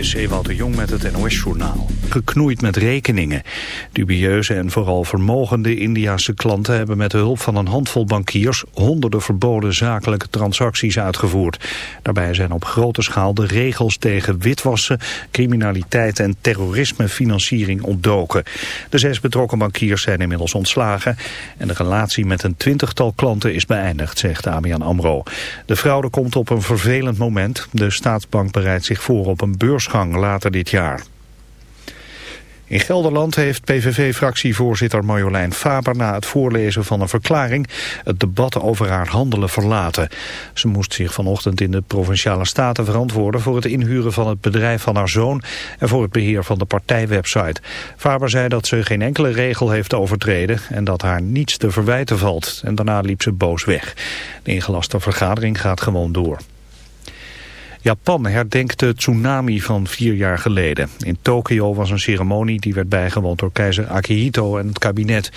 is de Jong met het NOS-journaal. Geknoeid met rekeningen. Dubieuze en vooral vermogende Indiase klanten hebben met de hulp van een handvol bankiers honderden verboden zakelijke transacties uitgevoerd. Daarbij zijn op grote schaal de regels tegen witwassen, criminaliteit en terrorismefinanciering ontdoken. De zes betrokken bankiers zijn inmiddels ontslagen en de relatie met een twintigtal klanten is beëindigd, zegt ABN AMRO. De fraude komt op een vervelend moment. De staatsbank bereidt zich voor op een later dit jaar. In Gelderland heeft PVV-fractievoorzitter Marjolein Faber na het voorlezen van een verklaring het debat over haar handelen verlaten. Ze moest zich vanochtend in de Provinciale Staten verantwoorden voor het inhuren van het bedrijf van haar zoon en voor het beheer van de partijwebsite. Faber zei dat ze geen enkele regel heeft overtreden en dat haar niets te verwijten valt. En daarna liep ze boos weg. De ingelaste vergadering gaat gewoon door. Japan herdenkt de tsunami van vier jaar geleden. In Tokio was een ceremonie die werd bijgewoond door keizer Akihito en het kabinet.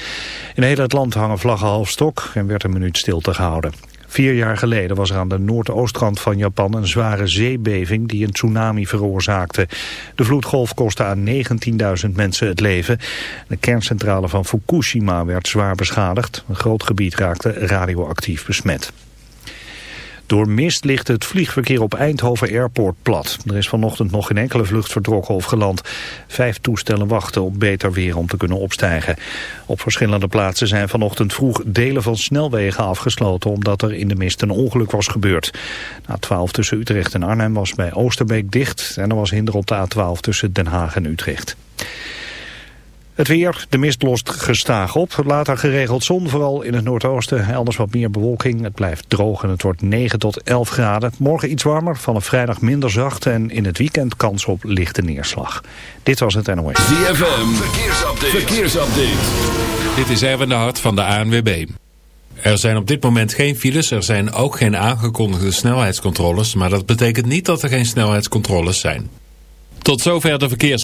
In heel het land hangen vlaggen half stok en werd een minuut stilte gehouden. Vier jaar geleden was er aan de noordoostkant van Japan een zware zeebeving die een tsunami veroorzaakte. De vloedgolf kostte aan 19.000 mensen het leven. De kerncentrale van Fukushima werd zwaar beschadigd. Een groot gebied raakte radioactief besmet. Door mist ligt het vliegverkeer op Eindhoven Airport plat. Er is vanochtend nog geen enkele vlucht vertrokken of geland. Vijf toestellen wachten op beter weer om te kunnen opstijgen. Op verschillende plaatsen zijn vanochtend vroeg delen van snelwegen afgesloten... omdat er in de mist een ongeluk was gebeurd. De A12 tussen Utrecht en Arnhem was bij Oosterbeek dicht... en er was hinder op de A12 tussen Den Haag en Utrecht. Het weer, de mist lost gestaag op. Later geregeld zon, vooral in het noordoosten. Elders wat meer bewolking. Het blijft droog en het wordt 9 tot 11 graden. Morgen iets warmer, vanaf vrijdag minder zacht... en in het weekend kans op lichte neerslag. Dit was het NOS. ZFM, verkeersupdate. verkeersupdate. Dit is Erwin de Hart van de ANWB. Er zijn op dit moment geen files, er zijn ook geen aangekondigde snelheidscontroles... maar dat betekent niet dat er geen snelheidscontroles zijn. Tot zover de verkeers...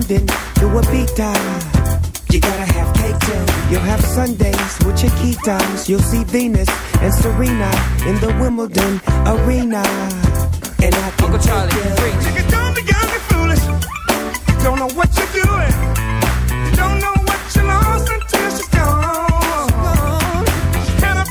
G5 from London to Ibiza? You gotta have cake too. You'll have Sundays with your keytimes. You'll see Venus and Serena in the Wimbledon arena. And I can Uncle Charlie, Nigga, don't be young and foolish. You don't know what you're doing. You don't know what you lost until she's gone. She had a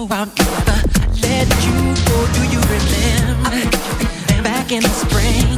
I'll never let you go. Do you remember back in the spring?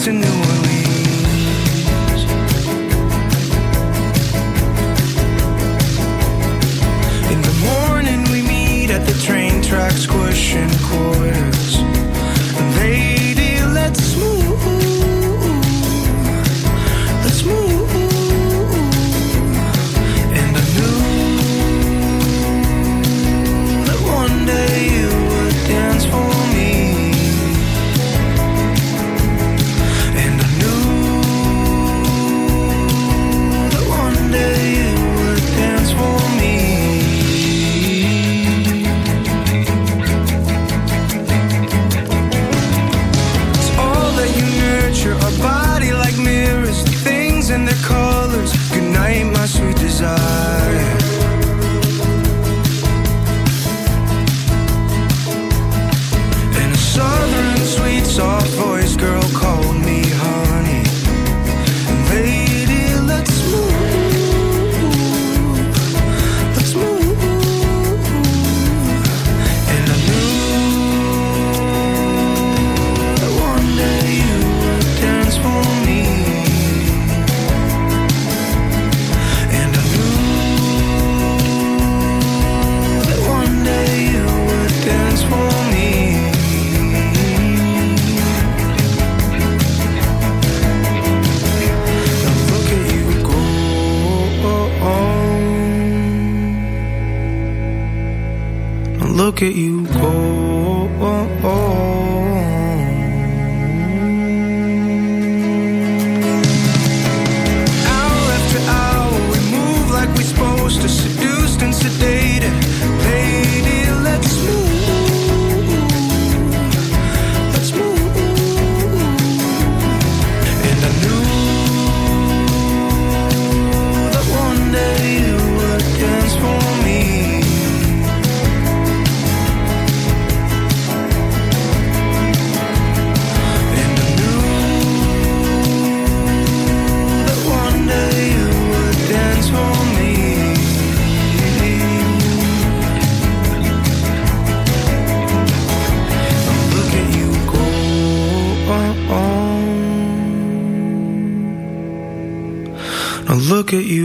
to new